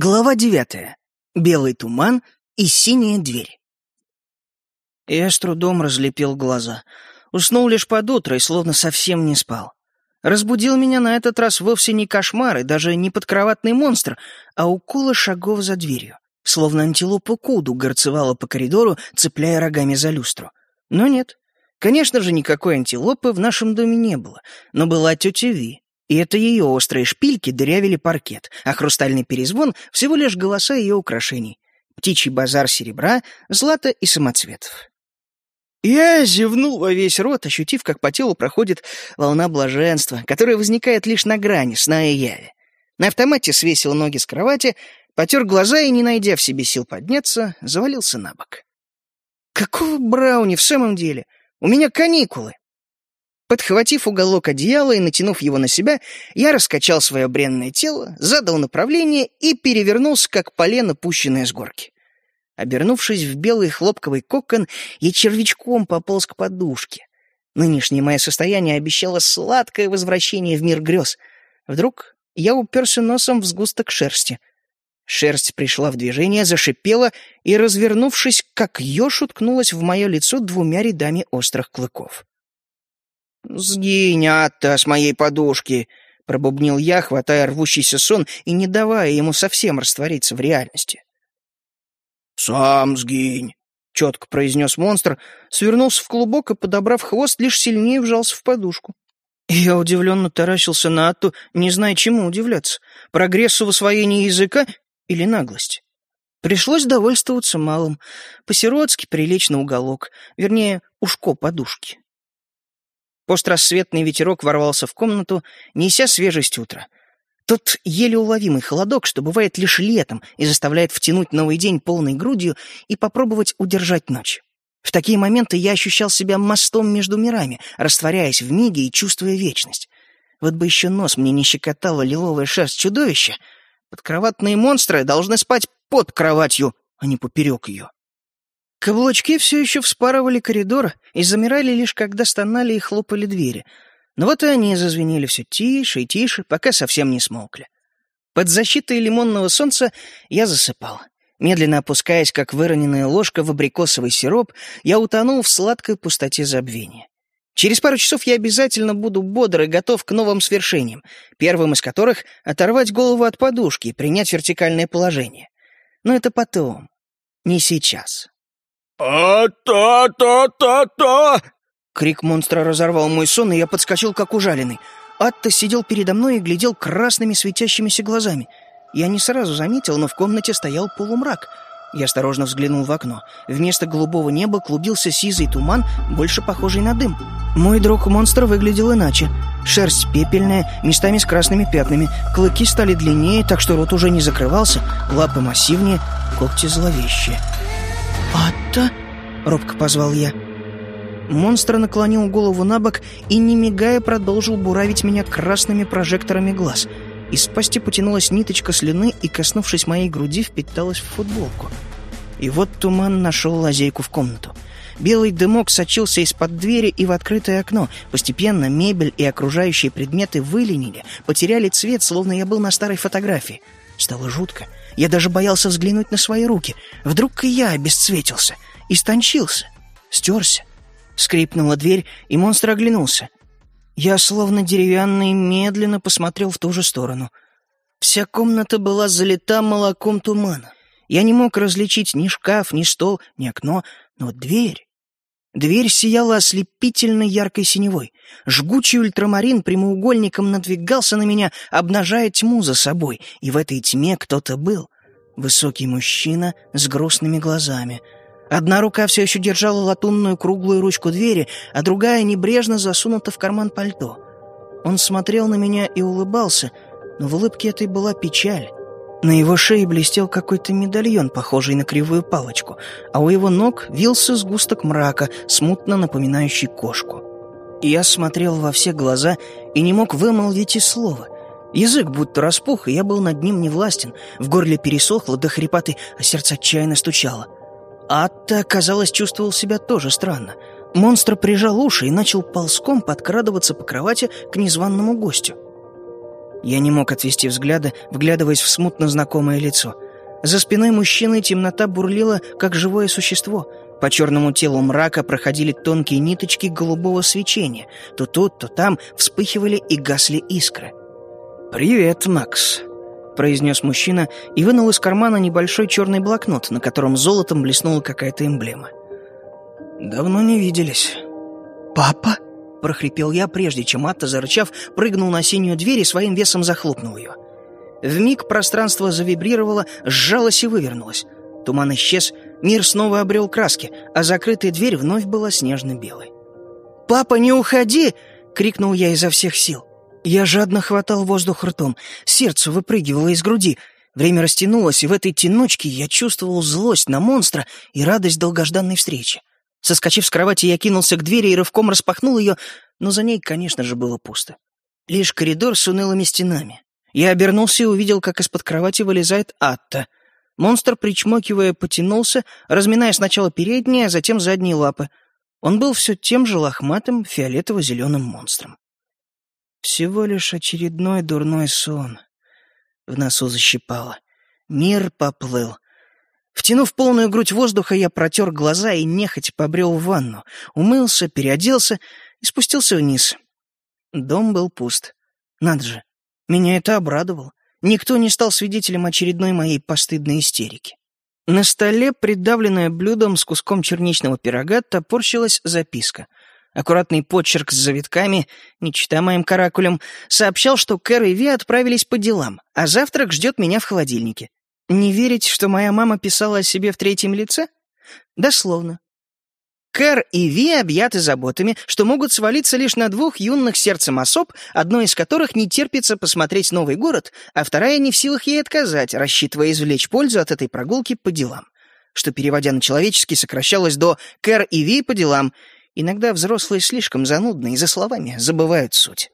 Глава девятая. Белый туман и синяя дверь. Я с трудом разлепил глаза. Уснул лишь под утро и словно совсем не спал. Разбудил меня на этот раз вовсе не кошмар и даже не подкроватный монстр, а уколы шагов за дверью. Словно антилопа Куду горцевала по коридору, цепляя рогами за люстру. Но нет. Конечно же, никакой антилопы в нашем доме не было, но была тетя Ви, и это ее острые шпильки дырявили паркет, а хрустальный перезвон — всего лишь голоса ее украшений. Птичий базар серебра, злата и самоцветов. Я зевнул во весь рот, ощутив, как по телу проходит волна блаженства, которая возникает лишь на грани сна и яви. На автомате свесил ноги с кровати, потер глаза и, не найдя в себе сил подняться, завалился на бок. Какого брауни в самом деле? У меня каникулы. Подхватив уголок одеяла и натянув его на себя, я раскачал свое бренное тело, задал направление и перевернулся, как полено, пущенное с горки. Обернувшись в белый хлопковый кокон, я червячком пополз к подушке. Нынешнее мое состояние обещало сладкое возвращение в мир грез. Вдруг я уперся носом в сгусток шерсти. Шерсть пришла в движение, зашипела и, развернувшись, как еж, уткнулась в мое лицо двумя рядами острых клыков. «Сгинь, Атта, с моей подушки!» — пробубнил я, хватая рвущийся сон и не давая ему совсем раствориться в реальности. «Сам сгинь!» — четко произнес монстр, свернулся в клубок и, подобрав хвост, лишь сильнее вжался в подушку. Я удивленно таращился на Атту, не зная, чему удивляться — прогрессу в освоении языка или наглость. Пришлось довольствоваться малым. По-сиротски прилично уголок, вернее, ушко подушки. Пострассветный ветерок ворвался в комнату, неся свежесть утра. Тот еле уловимый холодок, что бывает лишь летом и заставляет втянуть новый день полной грудью и попробовать удержать ночь. В такие моменты я ощущал себя мостом между мирами, растворяясь в миге и чувствуя вечность. Вот бы еще нос мне не щекотала лиловая шерсть чудовища. Подкроватные монстры должны спать под кроватью, а не поперек ее. Каблучки все еще вспарывали коридор и замирали лишь, когда стонали и хлопали двери. Но вот и они зазвенели все тише и тише, пока совсем не смолкли. Под защитой лимонного солнца я засыпал. Медленно опускаясь, как выроненная ложка в абрикосовый сироп, я утонул в сладкой пустоте забвения. Через пару часов я обязательно буду бодр и готов к новым свершениям, первым из которых — оторвать голову от подушки и принять вертикальное положение. Но это потом, не сейчас. «А-та-та-та-та!» Крик монстра разорвал мой сон, и я подскочил, как ужаленный. Атта сидел передо мной и глядел красными светящимися глазами. Я не сразу заметил, но в комнате стоял полумрак. Я осторожно взглянул в окно. Вместо голубого неба клубился сизый туман, больше похожий на дым. Мой друг-монстр выглядел иначе. Шерсть пепельная, местами с красными пятнами. Клыки стали длиннее, так что рот уже не закрывался. Лапы массивнее, когти зловещие. «Атта?» — робко позвал я. Монстр наклонил голову на бок и, не мигая, продолжил буравить меня красными прожекторами глаз. Из пасти потянулась ниточка слюны и, коснувшись моей груди, впиталась в футболку. И вот туман нашел лазейку в комнату. Белый дымок сочился из-под двери и в открытое окно. Постепенно мебель и окружающие предметы выленили, потеряли цвет, словно я был на старой фотографии. Стало жутко. Я даже боялся взглянуть на свои руки. Вдруг и я обесцветился, истончился, стерся. Скрипнула дверь, и монстр оглянулся. Я, словно деревянный, медленно посмотрел в ту же сторону. Вся комната была залита молоком тумана. Я не мог различить ни шкаф, ни стол, ни окно, но дверь... Дверь сияла ослепительно яркой синевой. Жгучий ультрамарин прямоугольником надвигался на меня, обнажая тьму за собой, и в этой тьме кто-то был. Высокий мужчина с грустными глазами. Одна рука все еще держала латунную круглую ручку двери, а другая небрежно засунута в карман пальто. Он смотрел на меня и улыбался, но в улыбке этой была печаль. На его шее блестел какой-то медальон, похожий на кривую палочку, а у его ног вился сгусток мрака, смутно напоминающий кошку. Я смотрел во все глаза и не мог вымолвить и слова. Язык будто распух, и я был над ним невластен. В горле пересохло до хрипоты, а сердце отчаянно стучало. Атта, казалось, чувствовал себя тоже странно. Монстр прижал уши и начал ползком подкрадываться по кровати к незваному гостю. Я не мог отвести взгляда, вглядываясь в смутно знакомое лицо. За спиной мужчины темнота бурлила, как живое существо. По черному телу мрака проходили тонкие ниточки голубого свечения. То тут, то там вспыхивали и гасли искры. «Привет, Макс», — произнес мужчина и вынул из кармана небольшой черный блокнот, на котором золотом блеснула какая-то эмблема. «Давно не виделись». «Папа?» — прохрипел я, прежде чем Атта, зарычав, прыгнул на синюю дверь и своим весом захлопнул ее. Вмиг пространство завибрировало, сжалось и вывернулось. Туман исчез, мир снова обрел краски, а закрытая дверь вновь была снежно-белой. «Папа, не уходи!» — крикнул я изо всех сил. Я жадно хватал воздух ртом, сердце выпрыгивало из груди. Время растянулось, и в этой тянучке я чувствовал злость на монстра и радость долгожданной встречи. Соскочив с кровати, я кинулся к двери и рывком распахнул ее, но за ней, конечно же, было пусто. Лишь коридор с унылыми стенами. Я обернулся и увидел, как из-под кровати вылезает Атта. Монстр, причмокивая, потянулся, разминая сначала передние, а затем задние лапы. Он был все тем же лохматым фиолетово-зеленым монстром. Всего лишь очередной дурной сон. В носу защипало. Мир поплыл. Втянув полную грудь воздуха, я протер глаза и нехоть побрел в ванну, умылся, переоделся и спустился вниз. Дом был пуст. Надо же, меня это обрадовало. Никто не стал свидетелем очередной моей постыдной истерики. На столе, придавленная блюдом с куском черничного пирога, топорщилась записка. Аккуратный почерк с завитками, не читая моим каракулем, сообщал, что Кэр и Ви отправились по делам, а завтрак ждет меня в холодильнике. Не верить, что моя мама писала о себе в третьем лице? Дословно. Кэр и Ви объяты заботами, что могут свалиться лишь на двух юных сердцем особ, одной из которых не терпится посмотреть новый город, а вторая не в силах ей отказать, рассчитывая извлечь пользу от этой прогулки по делам. Что, переводя на человеческий, сокращалось до «Кэр и Ви по делам». Иногда взрослые слишком занудны и за словами забывают суть.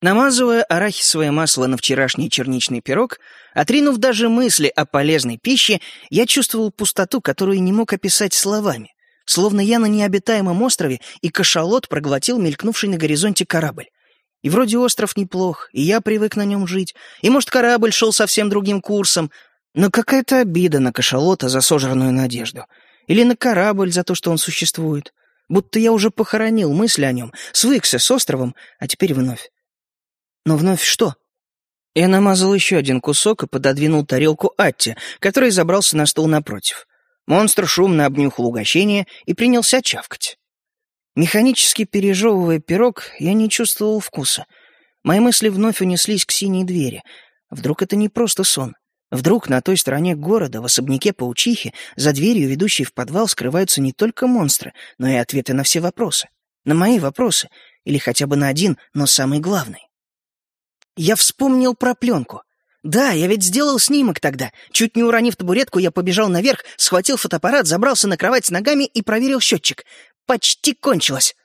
Намазывая арахисовое масло на вчерашний черничный пирог, отринув даже мысли о полезной пище, я чувствовал пустоту, которую не мог описать словами. Словно я на необитаемом острове, и кашалот проглотил мелькнувший на горизонте корабль. И вроде остров неплох, и я привык на нем жить, и, может, корабль шел совсем другим курсом, но какая-то обида на кашалота за сожранную надежду. Или на корабль за то, что он существует. Будто я уже похоронил мысли о нем, свыкся с островом, а теперь вновь. Но вновь что? Я намазал еще один кусок и пододвинул тарелку Атте, который забрался на стол напротив. Монстр шумно обнюхал угощение и принялся чавкать. Механически пережевывая пирог, я не чувствовал вкуса. Мои мысли вновь унеслись к синей двери. Вдруг это не просто сон? Вдруг на той стороне города, в особняке паучихи, за дверью, ведущей в подвал, скрываются не только монстры, но и ответы на все вопросы. На мои вопросы. Или хотя бы на один, но самый главный. Я вспомнил про пленку. Да, я ведь сделал снимок тогда. Чуть не уронив табуретку, я побежал наверх, схватил фотоаппарат, забрался на кровать с ногами и проверил счетчик. Почти кончилось.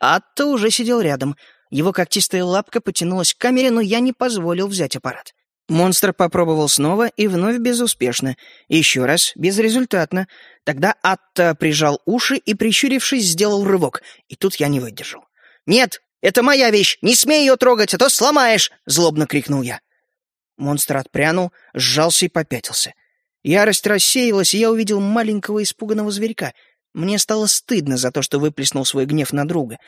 Атта уже сидел рядом. Его когтистая лапка потянулась к камере, но я не позволил взять аппарат. Монстр попробовал снова и вновь безуспешно. Еще раз, безрезультатно. Тогда Атта прижал уши и, прищурившись, сделал рывок. И тут я не выдержал. «Нет, «Это моя вещь! Не смей ее трогать, а то сломаешь!» — злобно крикнул я. Монстр отпрянул, сжался и попятился. Ярость рассеялась, и я увидел маленького испуганного зверька. Мне стало стыдно за то, что выплеснул свой гнев на друга.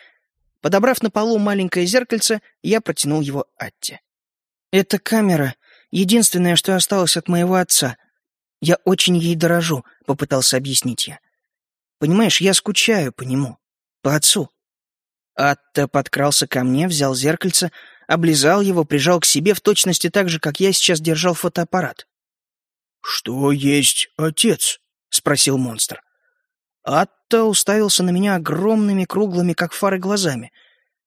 Подобрав на полу маленькое зеркальце, я протянул его Атте. «Эта камера — единственное, что осталось от моего отца. Я очень ей дорожу», — попытался объяснить я. «Понимаешь, я скучаю по нему, по отцу». Атта подкрался ко мне, взял зеркальце, облизал его, прижал к себе в точности так же, как я сейчас держал фотоаппарат. «Что есть отец?» — спросил монстр. Атта уставился на меня огромными, круглыми, как фары, глазами.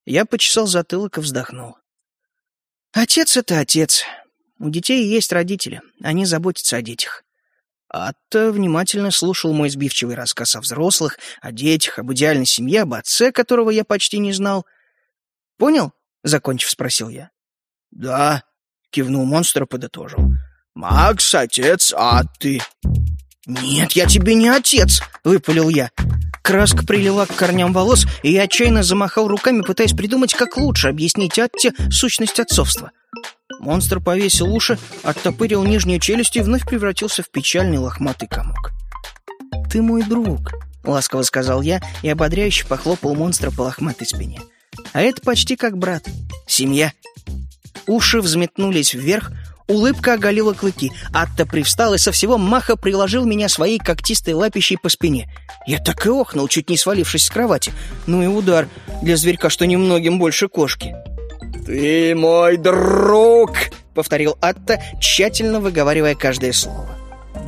Я почесал затылок и вздохнул. «Отец — это отец. У детей есть родители, они заботятся о детях. Атта внимательно слушал мой сбивчивый рассказ о взрослых, о детях, об идеальной семье, об отце, которого я почти не знал. «Понял?» — закончив, спросил я. «Да», — кивнул монстр и подытожил. «Макс, отец Атты». «Нет, я тебе не отец!» — выпалил я. Краска прилила к корням волос, и я отчаянно замахал руками, пытаясь придумать, как лучше объяснить Атте сущность отцовства. Монстр повесил уши, оттопырил нижнюю челюсть и вновь превратился в печальный лохматый комок. «Ты мой друг», — ласково сказал я и ободряюще похлопал монстра по лохматой спине. «А это почти как брат. Семья». Уши взметнулись вверх, улыбка оголила клыки. Атта привстал и со всего маха приложил меня своей когтистой лапищей по спине. Я так и охнул, чуть не свалившись с кровати. Ну и удар для зверька, что немногим больше кошки. «Ты мой друг!» — повторил Атта, тщательно выговаривая каждое слово.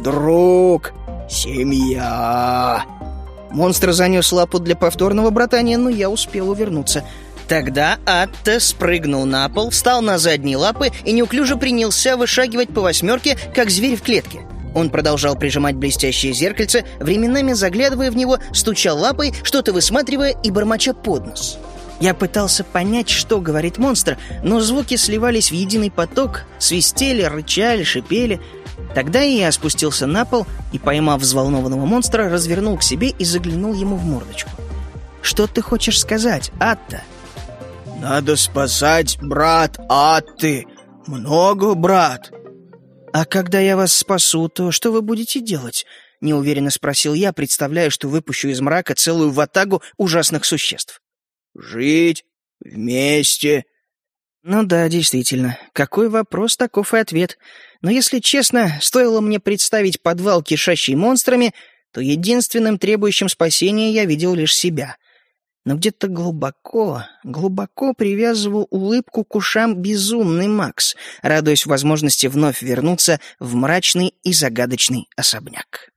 «Друг! Семья!» Монстр занес лапу для повторного братания, но я успел увернуться. Тогда Атта спрыгнул на пол, встал на задние лапы и неуклюже принялся вышагивать по восьмерке, как зверь в клетке. Он продолжал прижимать блестящее зеркальце, временами заглядывая в него, стучал лапой, что-то высматривая и бормоча под нос. Я пытался понять, что говорит монстр, но звуки сливались в единый поток, свистели, рычали, шипели. Тогда и я спустился на пол и, поймав взволнованного монстра, развернул к себе и заглянул ему в мордочку. «Что ты хочешь сказать, Атта?» «Надо спасать брат Атты. Много брат». «А когда я вас спасу, то что вы будете делать?» — неуверенно спросил я, представляя, что выпущу из мрака целую ватагу ужасных существ. Жить вместе. Ну да, действительно. Какой вопрос, таков и ответ. Но если честно, стоило мне представить подвал, кишащий монстрами, то единственным требующим спасения я видел лишь себя. Но где-то глубоко, глубоко привязывал улыбку к ушам безумный Макс, радуясь возможности вновь вернуться в мрачный и загадочный особняк.